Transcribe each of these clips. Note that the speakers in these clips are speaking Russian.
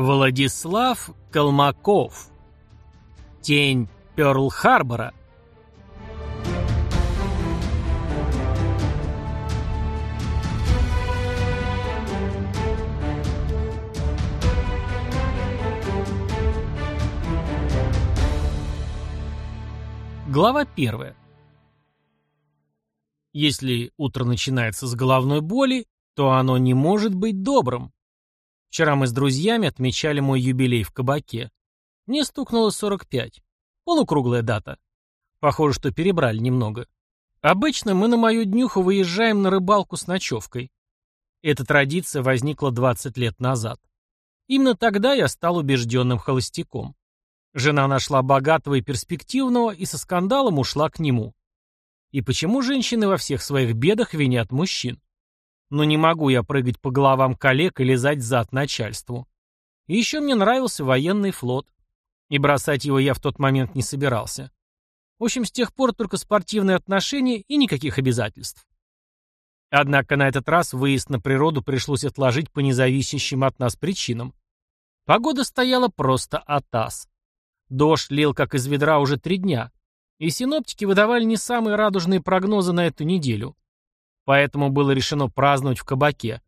Владислав Колмаков. Тень Пёрл-Харбора. Глава первая. Если утро начинается с головной боли, то оно не может быть добрым. Вчера мы с друзьями отмечали мой юбилей в кабаке. Мне стукнуло 45. Полукруглая дата. Похоже, что перебрали немного. Обычно мы на мою днюху выезжаем на рыбалку с ночевкой. Эта традиция возникла 20 лет назад. Именно тогда я стал убежденным холостяком. Жена нашла богатого и перспективного и со скандалом ушла к нему. И почему женщины во всех своих бедах винят мужчин? Но не могу я прыгать по головам коллег и лизать зад начальству. И еще мне нравился военный флот. И бросать его я в тот момент не собирался. В общем, с тех пор только спортивные отношения и никаких обязательств. Однако на этот раз выезд на природу пришлось отложить по независящим от нас причинам. Погода стояла просто атас. Дождь лил как из ведра уже три дня, и синоптики выдавали не самые радужные прогнозы на эту неделю. Поэтому было решено праздновать в кабаке.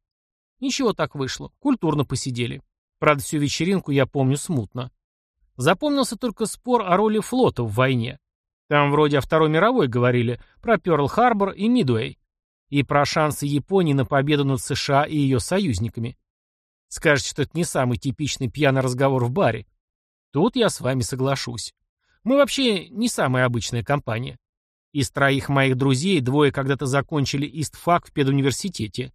Ничего так вышло. Культурно посидели. Правда, всю вечеринку я помню смутно. Запомнился только спор о роли флота в войне. Там вроде о Второй мировой говорили, про Пёрл-Харбор и Мидуэй. И про шансы Японии на победу над США и ее союзниками. Скажете, что это не самый типичный пьяный разговор в баре. Тут я с вами соглашусь. Мы вообще не самая обычная компания. Из троих моих друзей двое когда-то закончили истфак в педуниверситете.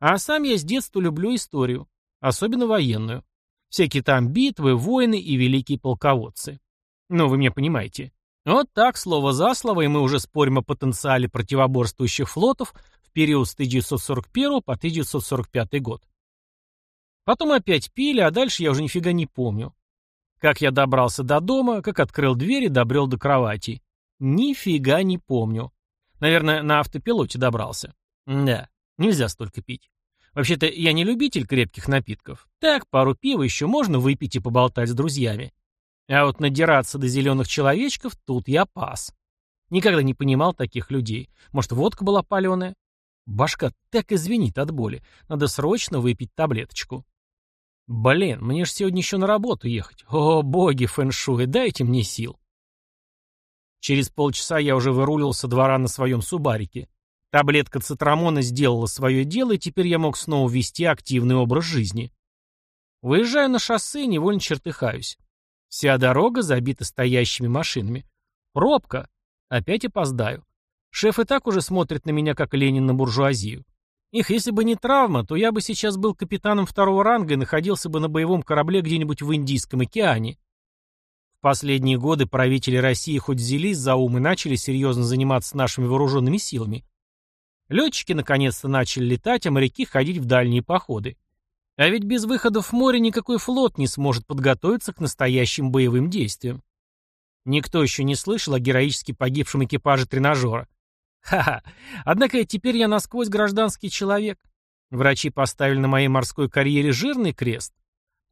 А сам я с детства люблю историю, особенно военную. Всякие там битвы, войны и великие полководцы. Ну, вы меня понимаете. Вот так, слово за слово, и мы уже спорим о потенциале противоборствующих флотов в период с 1941 по 1945 год. Потом опять пили, а дальше я уже нифига не помню. Как я добрался до дома, как открыл дверь и добрел до кровати. Нифига не помню. Наверное, на автопилоте добрался. Да, нельзя столько пить. Вообще-то я не любитель крепких напитков. Так, пару пива еще можно выпить и поболтать с друзьями. А вот надираться до зеленых человечков тут я пас. Никогда не понимал таких людей. Может, водка была паленая? Башка так извинит от боли. Надо срочно выпить таблеточку. Блин, мне же сегодня еще на работу ехать. О, боги фэншуй, дайте мне сил. Через полчаса я уже вырулил со двора на своем субарике. Таблетка цитрамона сделала свое дело, и теперь я мог снова вести активный образ жизни. Выезжаю на шоссе и невольно чертыхаюсь. Вся дорога забита стоящими машинами. Пробка. Опять опоздаю. Шеф и так уже смотрит на меня, как Ленин на буржуазию. Их, если бы не травма, то я бы сейчас был капитаном второго ранга и находился бы на боевом корабле где-нибудь в Индийском океане. В последние годы правители России хоть взялись за ум и начали серьезно заниматься нашими вооруженными силами. Летчики наконец-то начали летать, а моряки ходить в дальние походы. А ведь без выхода в море никакой флот не сможет подготовиться к настоящим боевым действиям. Никто еще не слышал о героически погибшем экипаже тренажера. Ха-ха. Однако теперь я насквозь гражданский человек. Врачи поставили на моей морской карьере жирный крест.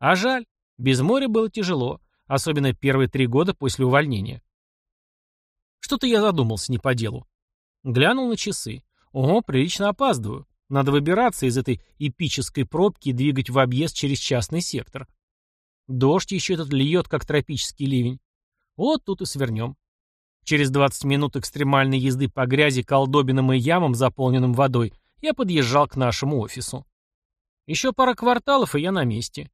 А жаль, без моря было тяжело. Особенно первые три года после увольнения. Что-то я задумался не по делу. Глянул на часы. Ого, прилично опаздываю. Надо выбираться из этой эпической пробки и двигать в объезд через частный сектор. Дождь еще этот льет, как тропический ливень. Вот тут и свернем. Через 20 минут экстремальной езды по грязи, колдобинам и ямам, заполненным водой, я подъезжал к нашему офису. Еще пара кварталов, и я на месте.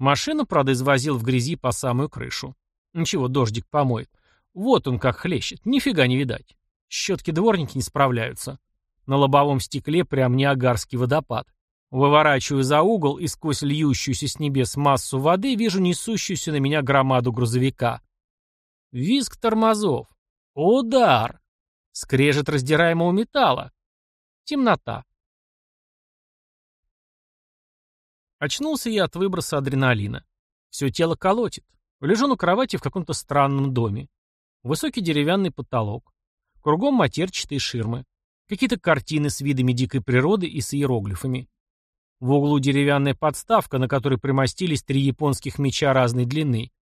Машину, правда, извозил в грязи по самую крышу. Ничего, дождик помоет. Вот он как хлещет, нифига не видать. Щетки дворники не справляются. На лобовом стекле прям неагарский водопад. Выворачиваю за угол и сквозь льющуюся с небес массу воды вижу несущуюся на меня громаду грузовика. Визг тормозов. Удар. Скрежет раздираемого металла. Темнота. Очнулся я от выброса адреналина. Все тело колотит. Лежу на кровати в каком-то странном доме. Высокий деревянный потолок. Кругом матерчатые ширмы. Какие-то картины с видами дикой природы и с иероглифами. В углу деревянная подставка, на которой примостились три японских меча разной длины.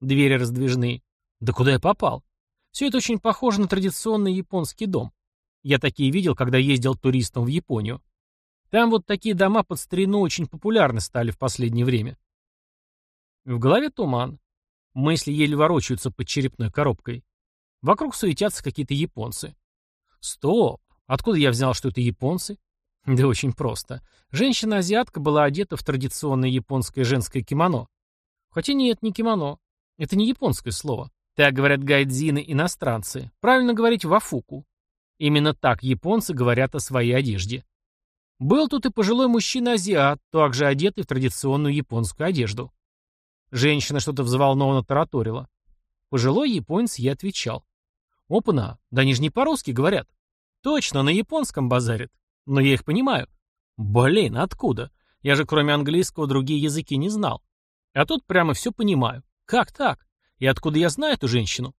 Двери раздвижны. Да куда я попал? Все это очень похоже на традиционный японский дом. Я такие видел, когда ездил туристом в Японию. Там вот такие дома под старину очень популярны стали в последнее время. В голове туман. Мысли еле ворочаются под черепной коробкой. Вокруг суетятся какие-то японцы. Стоп! Откуда я взял, что это японцы? Да очень просто. Женщина-азиатка была одета в традиционное японское женское кимоно. Хотя нет, не кимоно. Это не японское слово. Так говорят гайдзины иностранцы. Правильно говорить вафуку. Именно так японцы говорят о своей одежде. Был тут и пожилой мужчина-азиат, также одетый в традиционную японскую одежду. Женщина что-то взволнованно тараторила. Пожилой японец ей отвечал. «Опана, да они же не по-русски говорят». «Точно, на японском базарят. Но я их понимаю. Блин, откуда? Я же кроме английского другие языки не знал. А тут прямо все понимаю. Как так? И откуда я знаю эту женщину?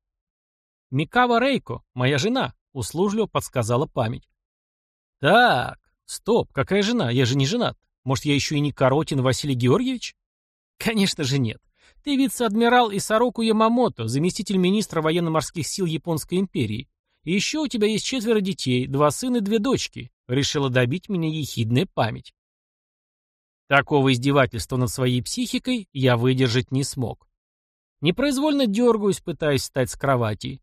Микава Рейко, моя жена, услужливо подсказала память. Так, стоп, какая жена? Я же не женат. Может, я еще и не Коротин Василий Георгиевич? Конечно же нет. Ты вице-адмирал Исароку Ямамото, заместитель министра военно-морских сил Японской империи. И еще у тебя есть четверо детей, два сына и две дочки. Решила добить меня ехидная память. Такого издевательства над своей психикой я выдержать не смог. Непроизвольно дергаюсь, пытаясь встать с кровати.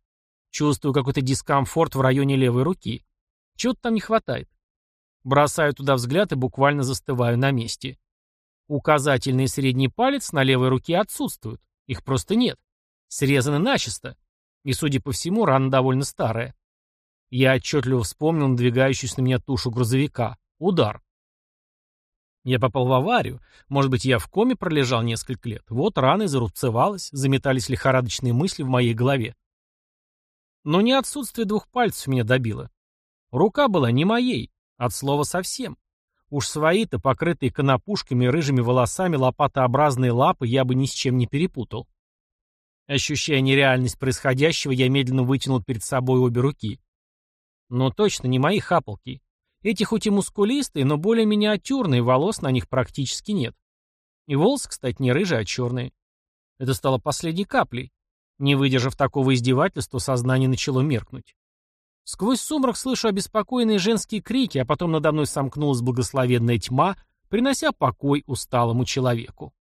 Чувствую какой-то дискомфорт в районе левой руки. Чего-то там не хватает. Бросаю туда взгляд и буквально застываю на месте. Указательный и средний палец на левой руке отсутствуют. Их просто нет. Срезаны начисто. И, судя по всему, рана довольно старая. Я отчетливо вспомнил надвигающуюся на меня тушу грузовика. Удар. Я попал в аварию. Может быть, я в коме пролежал несколько лет. Вот рана и зарубцевалась, заметались лихорадочные мысли в моей голове. Но не отсутствие двух пальцев меня добило. Рука была не моей, от слова совсем. Уж свои-то, покрытые конопушками рыжими волосами, лопатообразные лапы я бы ни с чем не перепутал. Ощущая нереальность происходящего, я медленно вытянул перед собой обе руки. Но точно не мои хапалки. Эти хоть и мускулистые, но более миниатюрные, волос на них практически нет. И волосы, кстати, не рыжие, а черные. Это стало последней каплей. Не выдержав такого издевательства, сознание начало меркнуть. Сквозь сумрак слышу обеспокоенные женские крики, а потом надо мной сомкнулась благословенная тьма, принося покой усталому человеку.